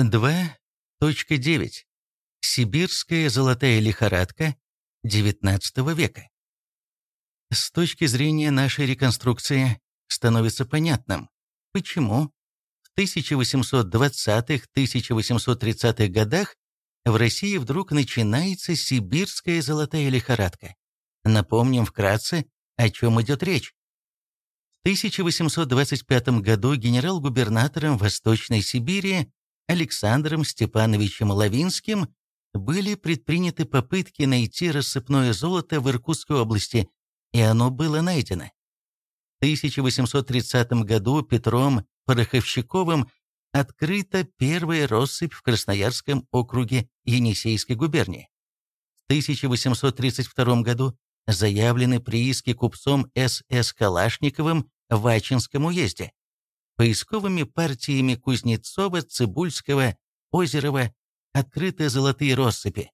2.9. Сибирская золотая лихорадка XIX века. С точки зрения нашей реконструкции становится понятным, почему в 1820-1830-х годах в России вдруг начинается сибирская золотая лихорадка. Напомним вкратце, о чем идет речь. В 1825 году генерал-губернатором Восточной Сибири Александром Степановичем Лавинским были предприняты попытки найти рассыпное золото в Иркутской области, и оно было найдено. В 1830 году Петром Пороховщиковым открыта первая россыпь в Красноярском округе Енисейской губернии. В 1832 году заявлены прииски купцом С.С. Калашниковым в Ачинском уезде, поисковыми партиями Кузнецова, Цибульского, Озерова открыты золотые россыпи.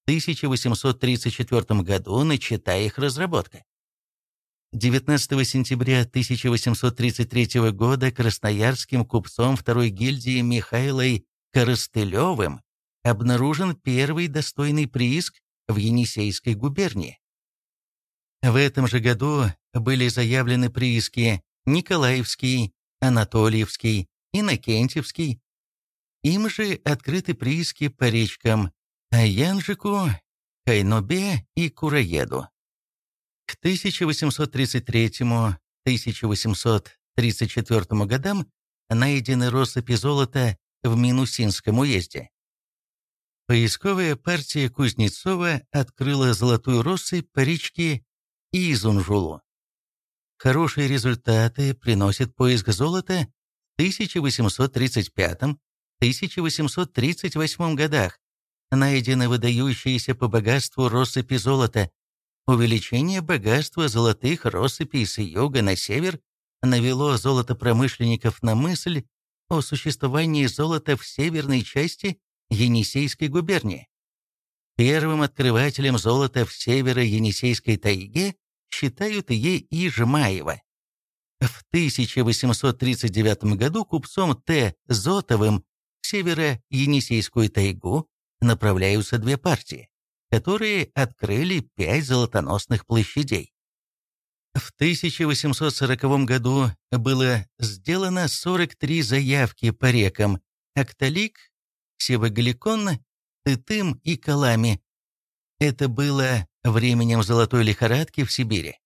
В 1834 году начата их разработка. 19 сентября 1833 года красноярским купцом второй гильдии Михаилой Коростылевым обнаружен первый достойный прииск в Енисейской губернии. В этом же году были заявлены прииски Николаевский, Анатольевский, Иннокентьевский. Им же открыты прииски по речкам Аянжику, Кайнобе и Кураеду. К 1833-1834 годам найдены россыпи золота в Минусинском уезде. Поисковая партия Кузнецова открыла золотую россыпь по речке Изунжулу. Хорошие результаты приносит поиск золота в 1835-1838 годах. Найдены выдающиеся по богатству россыпи золота, Увеличение богатства золотых россыпей с юга на север навело золотопромышленников на мысль о существовании золота в северной части Енисейской губернии. Первым открывателем золота в северо-енисейской тайге считают Е. И. Жмаева. В 1839 году купцом Т. Зотовым северо-енисейскую тайгу направляются две партии которые открыли пять золотоносных площадей. В 1840 году было сделано 43 заявки по рекам Акталик, Севагаликон, Тытым и Калами. Это было временем золотой лихорадки в Сибири.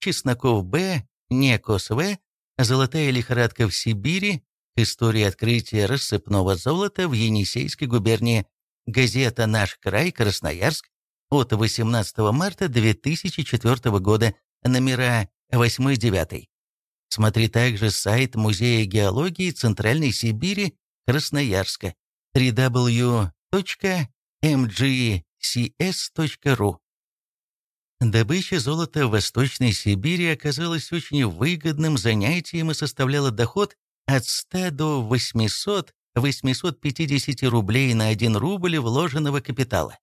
Чесноков Б, Некос В, золотая лихорадка в Сибири, история открытия рассыпного золота в Енисейской губернии, Газета «Наш край», Красноярск, от 18 марта 2004 года, номера 8-9. Смотри также сайт Музея геологии Центральной Сибири, Красноярска, www.mgcs.ru. Добыча золота в Восточной Сибири оказалась очень выгодным занятием и составляла доход от 100 до 800 850 рублей на 1 рубль вложенного капитала.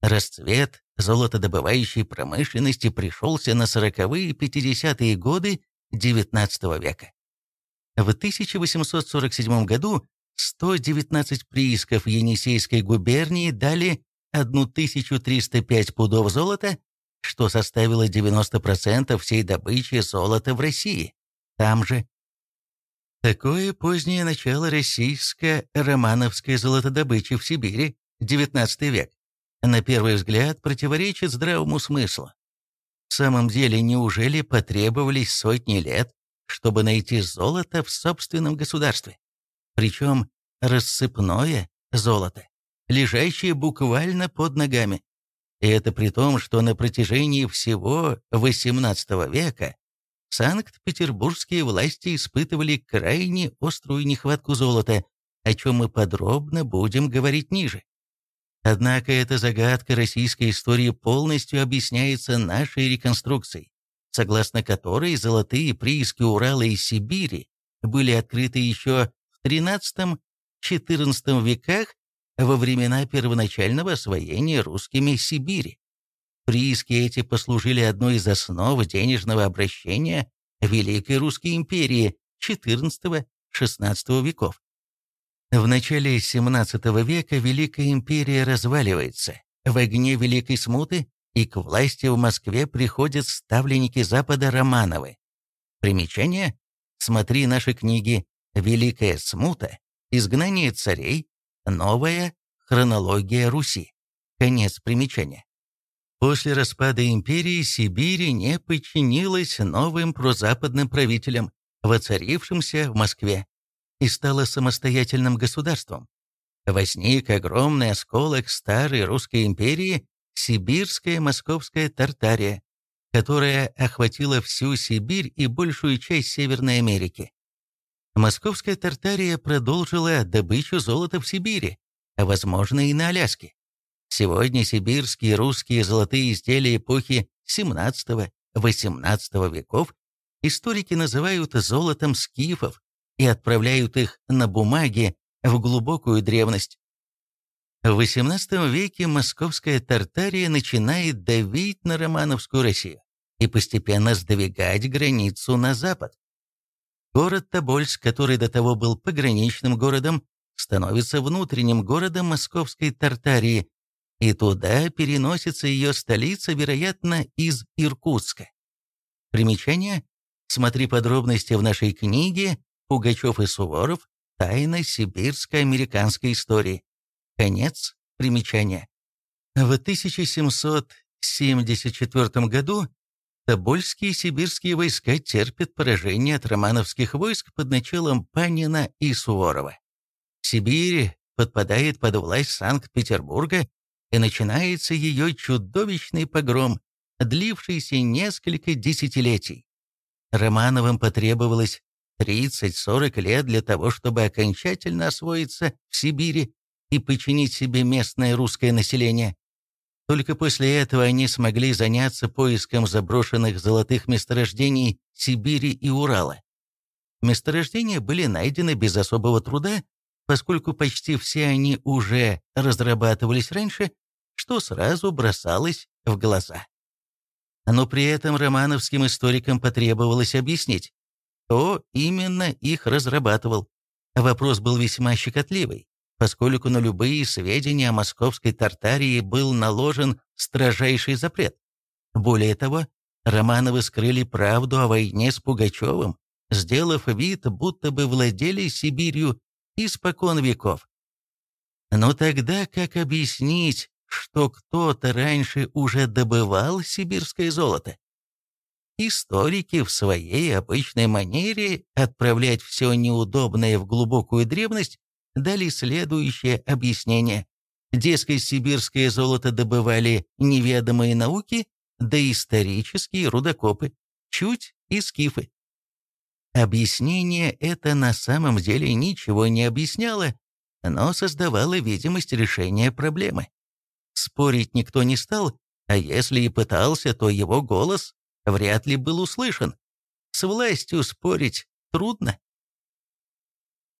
Расцвет золотодобывающей промышленности пришелся на 40-е и 50-е годы XIX века. В 1847 году 119 приисков Енисейской губернии дали 1305 пудов золота, что составило 90% всей добычи золота в России. Там же Такое позднее начало российско-романовской золотодобычи в Сибири, XIX век, на первый взгляд противоречит здравому смыслу. В самом деле, неужели потребовались сотни лет, чтобы найти золото в собственном государстве? Причем рассыпное золото, лежащее буквально под ногами. И это при том, что на протяжении всего XVIII века Санкт-Петербургские власти испытывали крайне острую нехватку золота, о чем мы подробно будем говорить ниже. Однако эта загадка российской истории полностью объясняется нашей реконструкцией, согласно которой золотые прииски Урала и Сибири были открыты еще в XIII-XIV веках во времена первоначального освоения русскими Сибири. Прииски эти послужили одной из основ денежного обращения Великой Русской империи XIV-XVI веков. В начале XVII века Великая империя разваливается. В огне Великой Смуты и к власти в Москве приходят ставленники Запада Романовы. Примечание. Смотри наши книги «Великая Смута», «Изгнание царей», «Новая хронология Руси». Конец примечания. После распада империи Сибирь не подчинилась новым прозападным правителям, воцарившимся в Москве, и стала самостоятельным государством. Возник огромный осколок старой русской империи, Сибирская Московская Тартария, которая охватила всю Сибирь и большую часть Северной Америки. Московская Тартария продолжила добычу золота в Сибири, а возможно и на Аляске. Сегодня сибирские русские золотые изделия эпохи XVII-XVIII веков историки называют золотом скифов и отправляют их на бумаге в глубокую древность. В XVIII веке московская Тартария начинает давить на Романовскую Россию и постепенно сдвигать границу на запад. Город Тобольск, который до того был пограничным городом, становится внутренним городом московской Тартарии, и туда переносится ее столица, вероятно, из Иркутска. Примечание. Смотри подробности в нашей книге «Пугачев и Суворов. Тайна сибирско-американской истории». Конец примечания. В 1774 году Тобольские сибирские войска терпят поражение от романовских войск под началом Панина и Суворова. Сибирь подпадает под власть Санкт-Петербурга, и начинается ее чудовищный погром, длившийся несколько десятилетий. Романовым потребовалось 30-40 лет для того, чтобы окончательно освоиться в Сибири и подчинить себе местное русское население. Только после этого они смогли заняться поиском заброшенных золотых месторождений Сибири и Урала. Месторождения были найдены без особого труда, поскольку почти все они уже разрабатывались раньше, что сразу бросалось в глаза. Но при этом романовским историкам потребовалось объяснить, кто именно их разрабатывал. Вопрос был весьма щекотливый поскольку на любые сведения о московской Тартарии был наложен строжайший запрет. Более того, Романовы скрыли правду о войне с Пугачевым, сделав вид, будто бы владели Сибирью испокон веков. Но тогда как объяснить, что кто-то раньше уже добывал сибирское золото? Историки в своей обычной манере отправлять все неудобное в глубокую древность дали следующее объяснение. Дескать, сибирское золото добывали неведомые науки, да исторические рудокопы, чуть и скифы. Объяснение это на самом деле ничего не объясняло, но создавало видимость решения проблемы. Спорить никто не стал, а если и пытался, то его голос вряд ли был услышан. С властью спорить трудно.